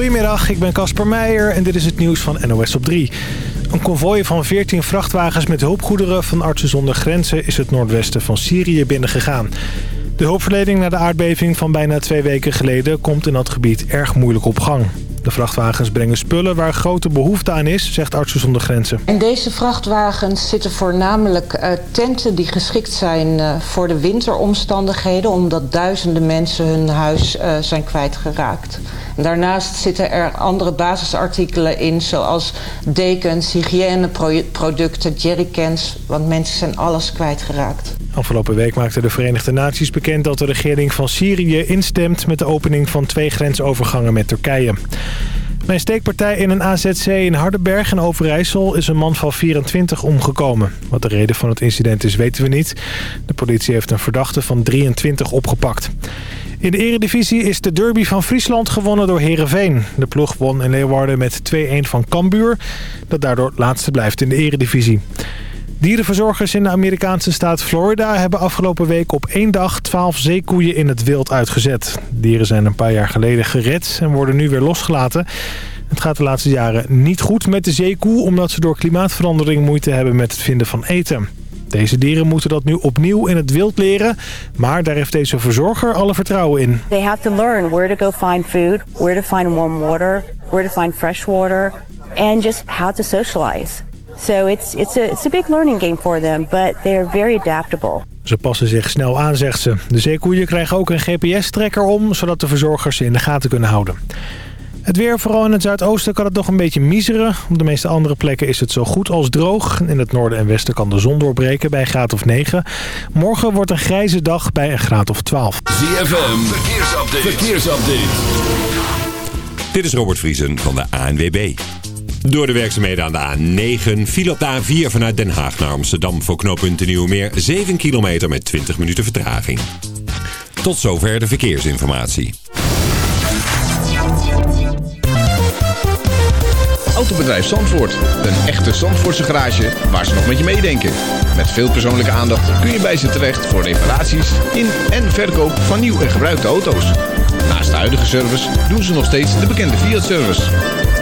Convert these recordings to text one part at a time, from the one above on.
Goedemiddag, ik ben Casper Meijer en dit is het nieuws van NOS op 3. Een konvooi van 14 vrachtwagens met hulpgoederen van Artsen zonder Grenzen... is het noordwesten van Syrië binnengegaan. De hulpverlening na de aardbeving van bijna twee weken geleden... komt in dat gebied erg moeilijk op gang. De vrachtwagens brengen spullen waar grote behoefte aan is, zegt Artsen zonder Grenzen. In deze vrachtwagens zitten voornamelijk uh, tenten die geschikt zijn uh, voor de winteromstandigheden... omdat duizenden mensen hun huis uh, zijn kwijtgeraakt. En daarnaast zitten er andere basisartikelen in, zoals dekens, hygiëneproducten, jerrycans... want mensen zijn alles kwijtgeraakt. Afgelopen week maakte de Verenigde Naties bekend dat de regering van Syrië instemt met de opening van twee grensovergangen met Turkije. Bij een steekpartij in een AZC in Hardenberg in Overijssel is een man van 24 omgekomen. Wat de reden van het incident is weten we niet. De politie heeft een verdachte van 23 opgepakt. In de eredivisie is de derby van Friesland gewonnen door Herenveen. De ploeg won in Leeuwarden met 2-1 van Cambuur, dat daardoor laatste blijft in de eredivisie. Dierenverzorgers in de Amerikaanse staat Florida hebben afgelopen week op één dag 12 zeekoeien in het wild uitgezet. Dieren zijn een paar jaar geleden gered en worden nu weer losgelaten. Het gaat de laatste jaren niet goed met de zeekoe omdat ze door klimaatverandering moeite hebben met het vinden van eten. Deze dieren moeten dat nu opnieuw in het wild leren, maar daar heeft deze verzorger alle vertrouwen in. They have to learn where to go find food, where to find warm water, where to find fresh water and just how to socialize. So it's, it's, a, it's a big learning game for them, but they're very adaptable. Ze passen zich snel aan, zegt ze. De zeekoeien krijgen ook een GPS-trekker om, zodat de verzorgers ze in de gaten kunnen houden. Het weer, vooral in het zuidoosten, kan het nog een beetje miseren. Op de meeste andere plekken is het zo goed als droog. In het noorden en westen kan de zon doorbreken bij een graad of 9. Morgen wordt een grijze dag bij een graad of 12. ZFM, verkeersupdate. verkeersupdate. Dit is Robert Vriesen van de ANWB. Door de werkzaamheden aan de A9 viel op de A4 vanuit Den Haag naar Amsterdam voor knooppunt Nieuwmeer 7 kilometer met 20 minuten vertraging. Tot zover de verkeersinformatie. Autobedrijf Zandvoort. Een echte Zandvoortse garage waar ze nog met je meedenken. Met veel persoonlijke aandacht kun je bij ze terecht voor reparaties in en verkoop van nieuw en gebruikte auto's. Naast de huidige service doen ze nog steeds de bekende Fiat-service.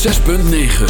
106.9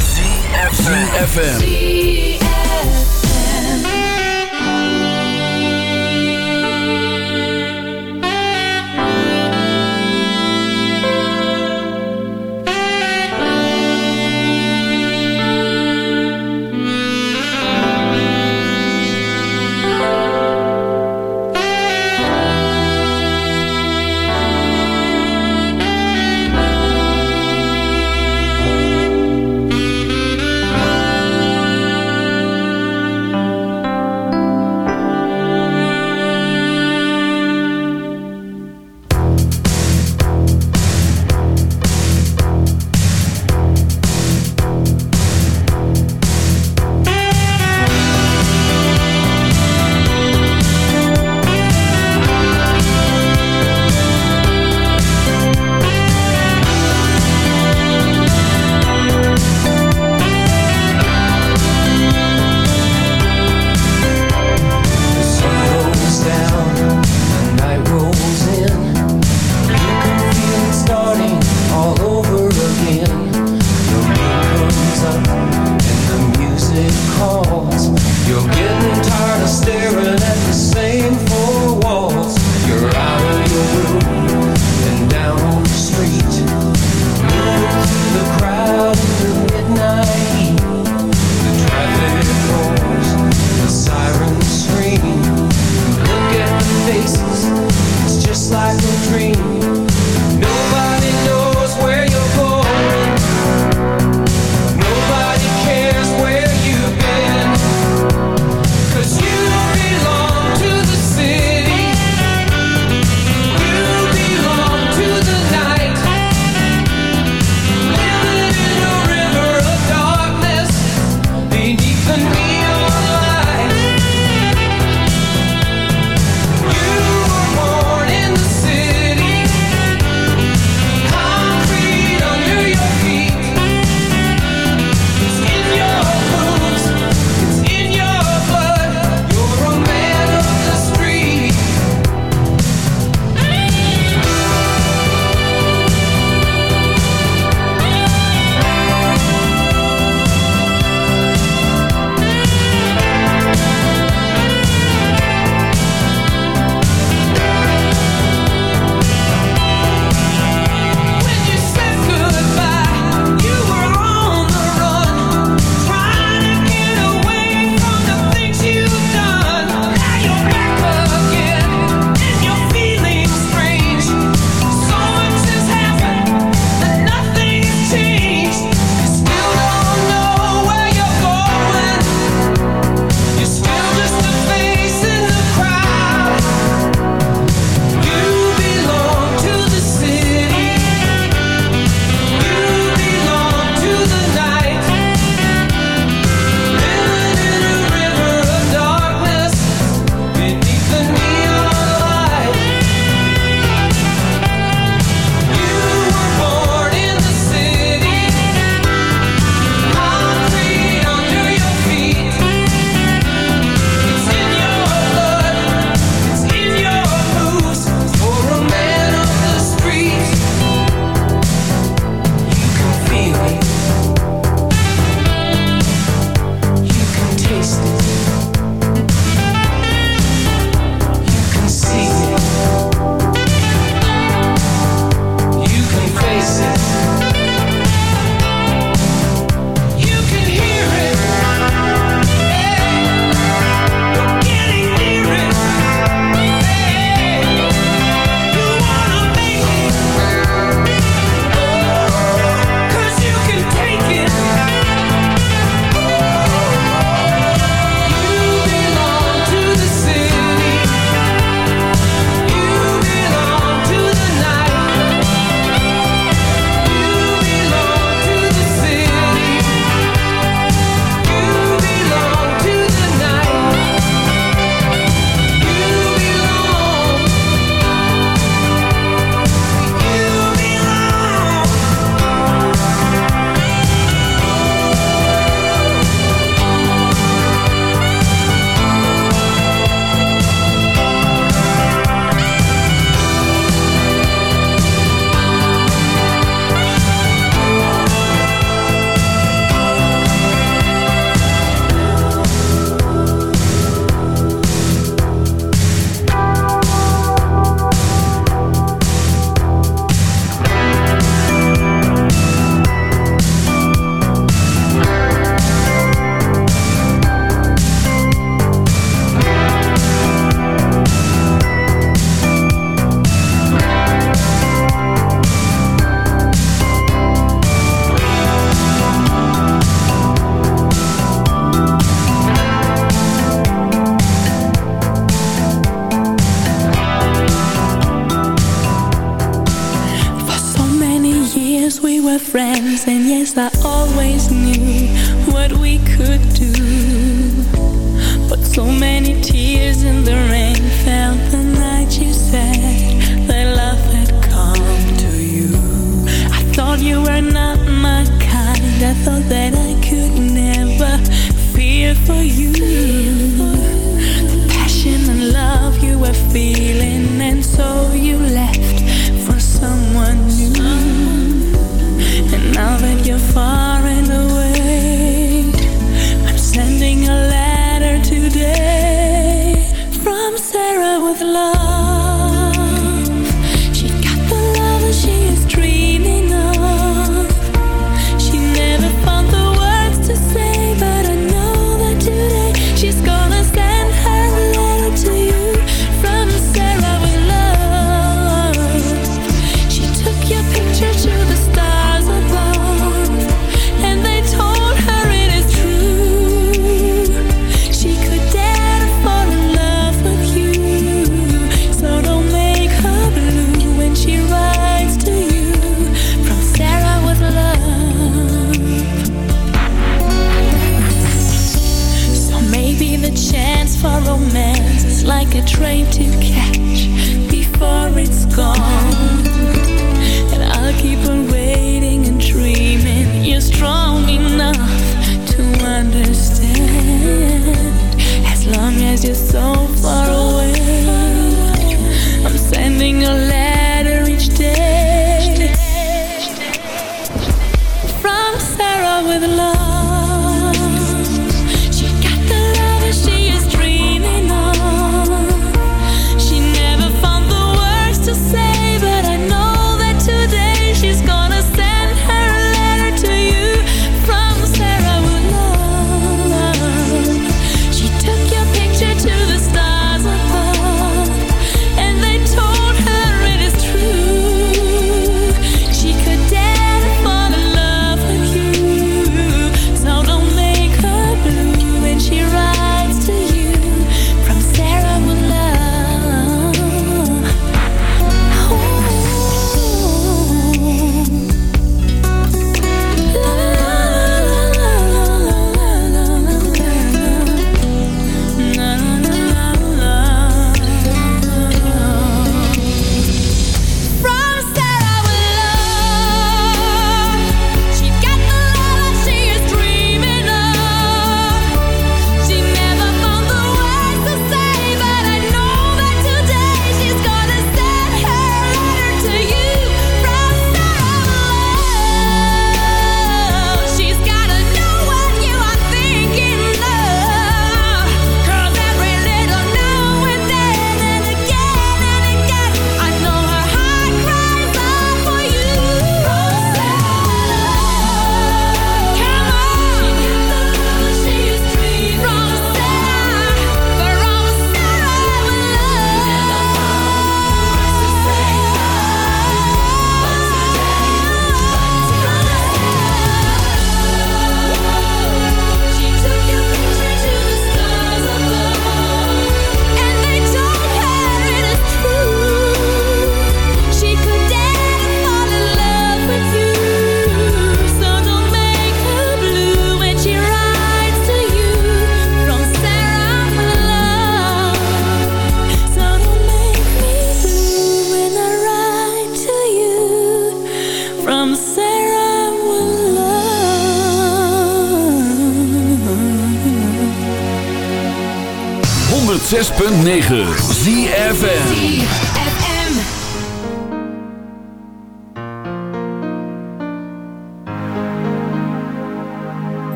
106.9 ZFN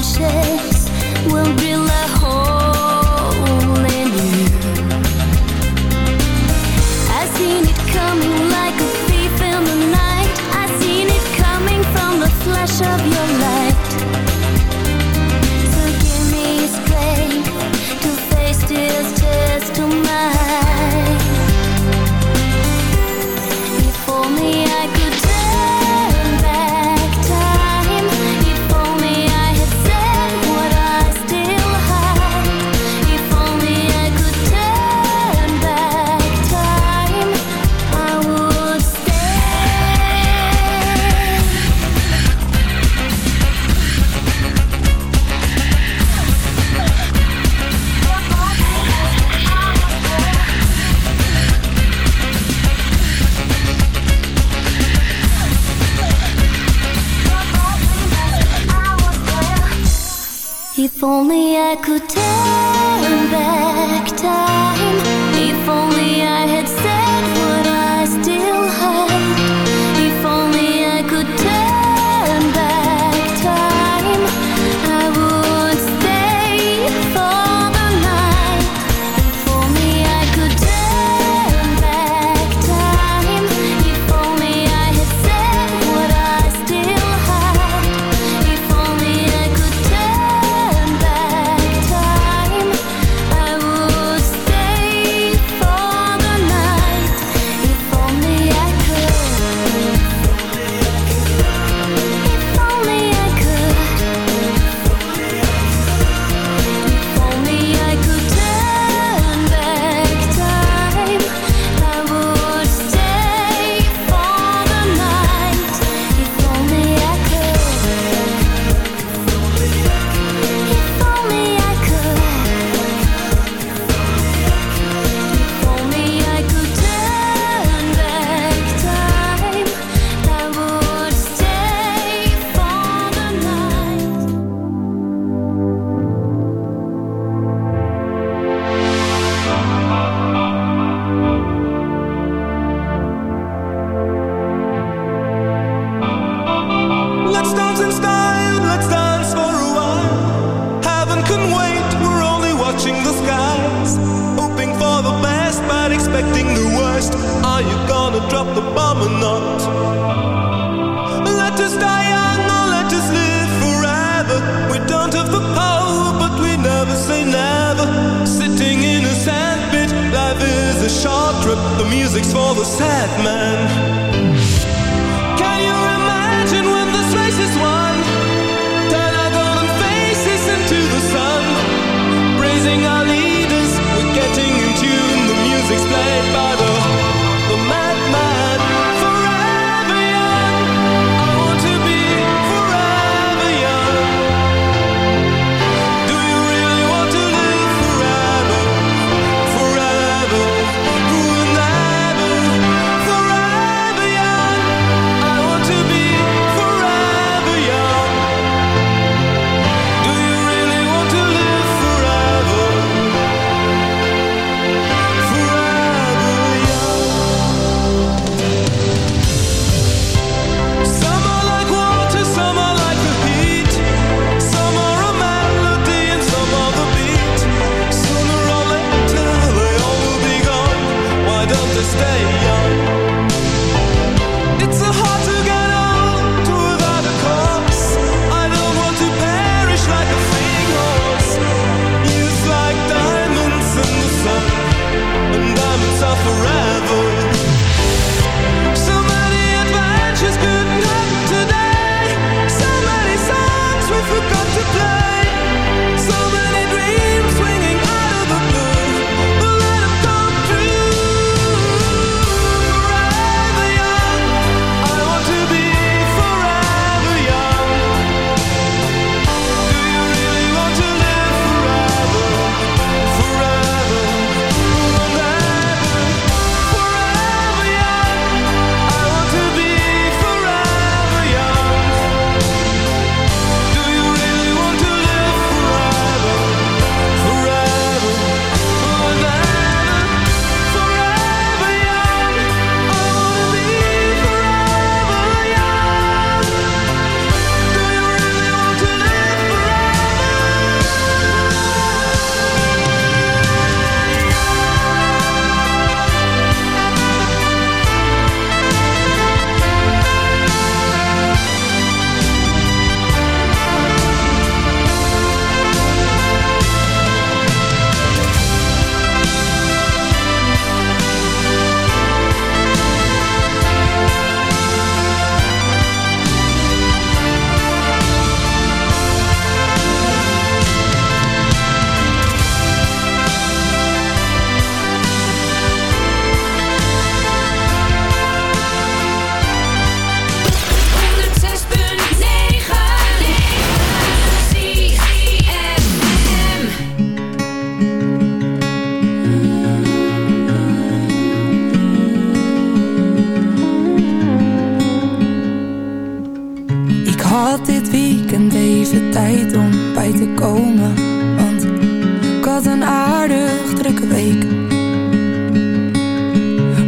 谁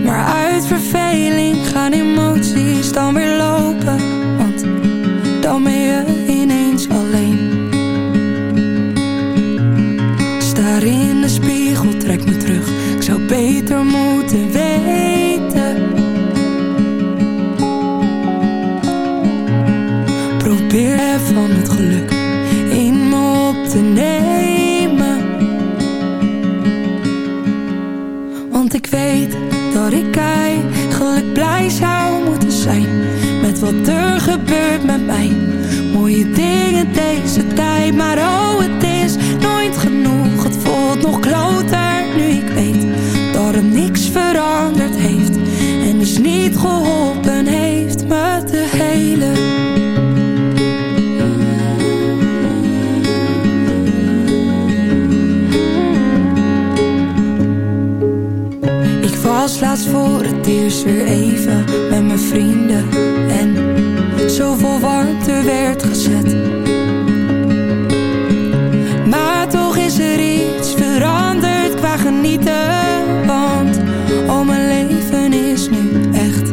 Maar uit verveling gaan emoties dan weer gebeurt met mij. Mooie dingen deze tijd Maar oh het is nooit genoeg. Het voelt nog kloter nu ik weet Dat er niks veranderd heeft En dus niet geholpen heeft me te helen. Ik was laatst voor het eerst weer even met mijn vrienden En zoveel warmte werd gezet. Maar toch is er iets veranderd qua genieten Want al mijn leven is nu echt.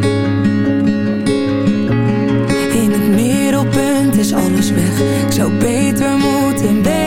In het middelpunt is alles weg. Ik zou beter moeten weten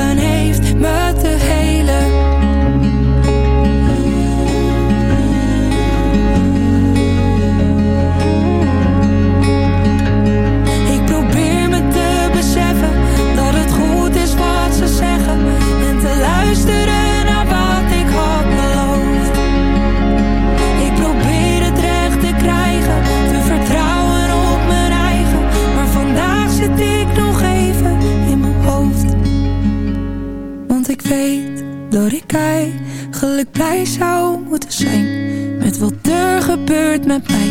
eigenlijk blij zou moeten zijn Met wat er gebeurt met mij.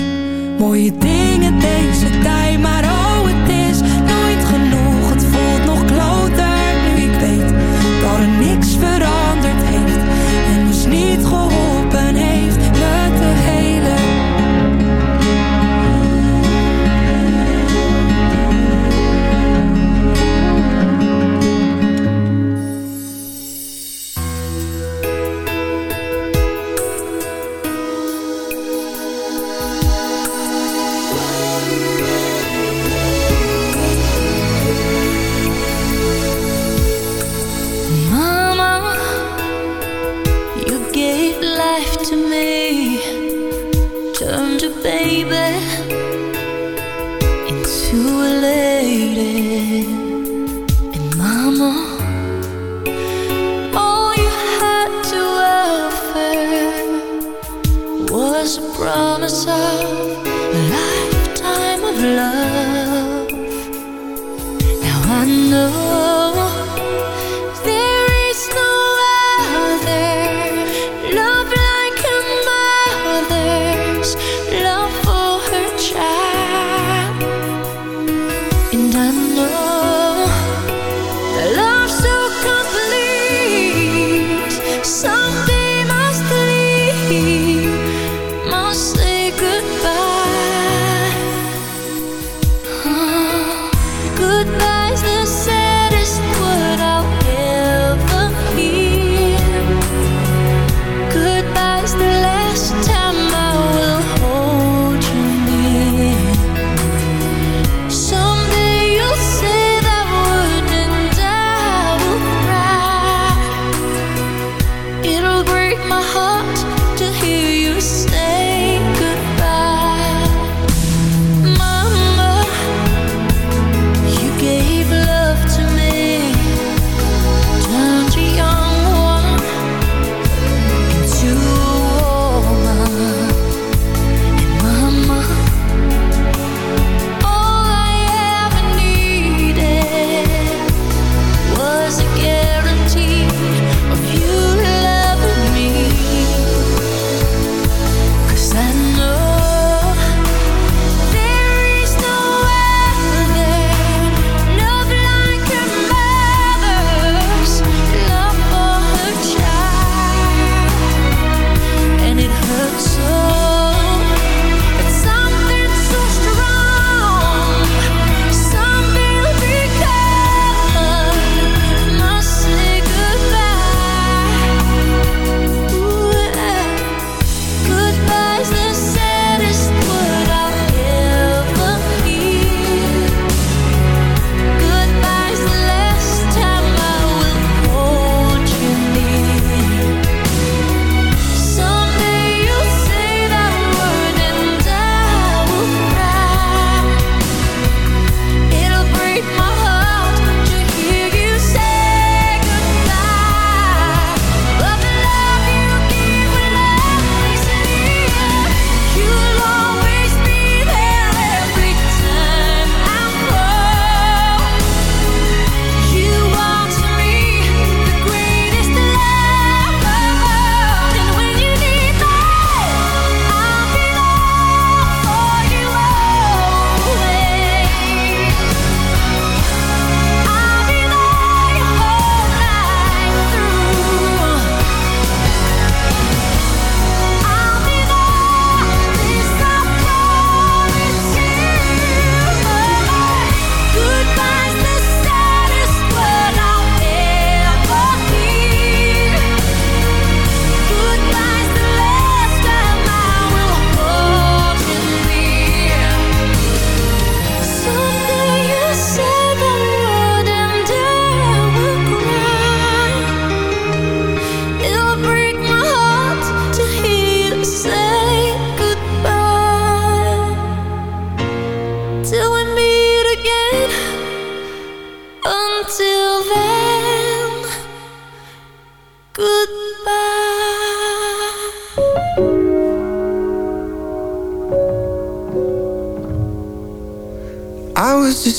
Mooie dingen deze tijd, maar oh het is life to me, turned a baby into a lady. And Mama, all you had to offer was a promise of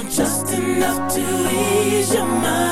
just enough to ease your mind.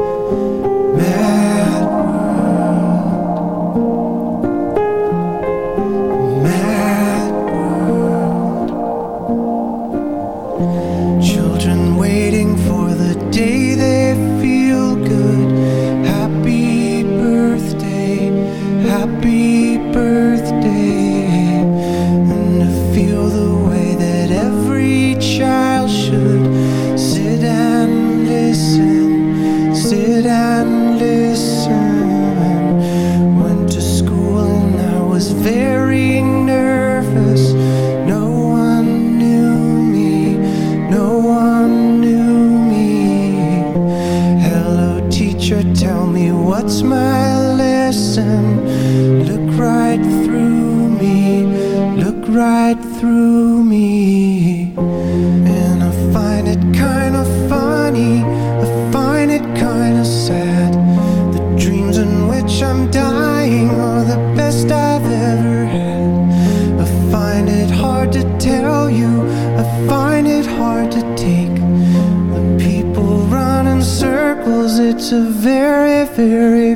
through me. And I find it kinda funny, I find it kinda sad. The dreams in which I'm dying are the best I've ever had. I find it hard to tell you, I find it hard to take. The people run in circles, it's a very, very